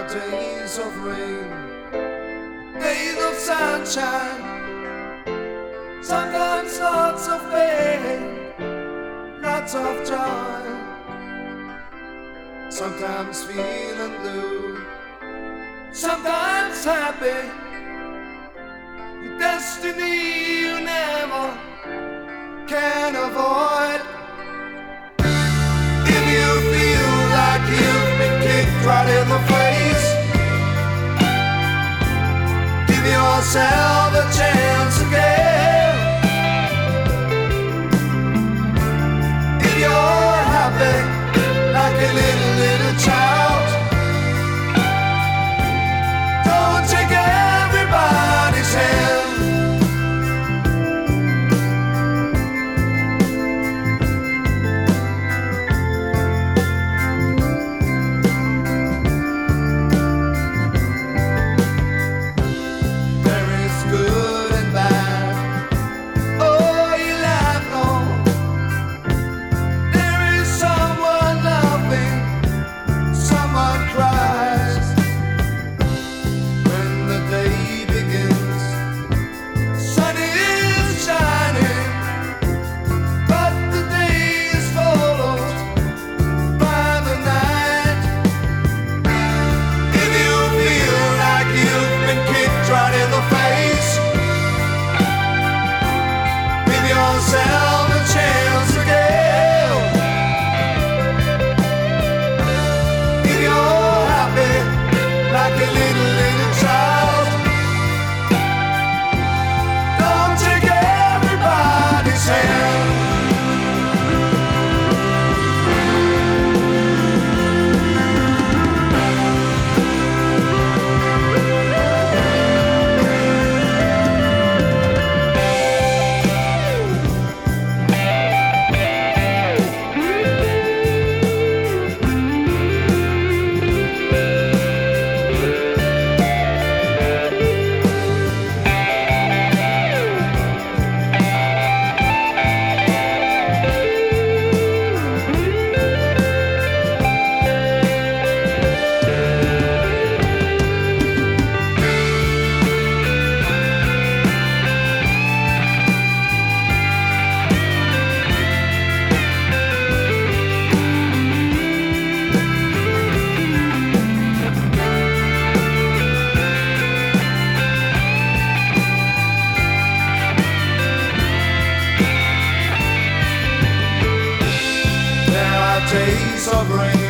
days of rain, days of sunshine, sometimes lots of pain, lots of joy, sometimes feeling blue, sometimes happy. Your destiny you never can avoid. Face, sovereign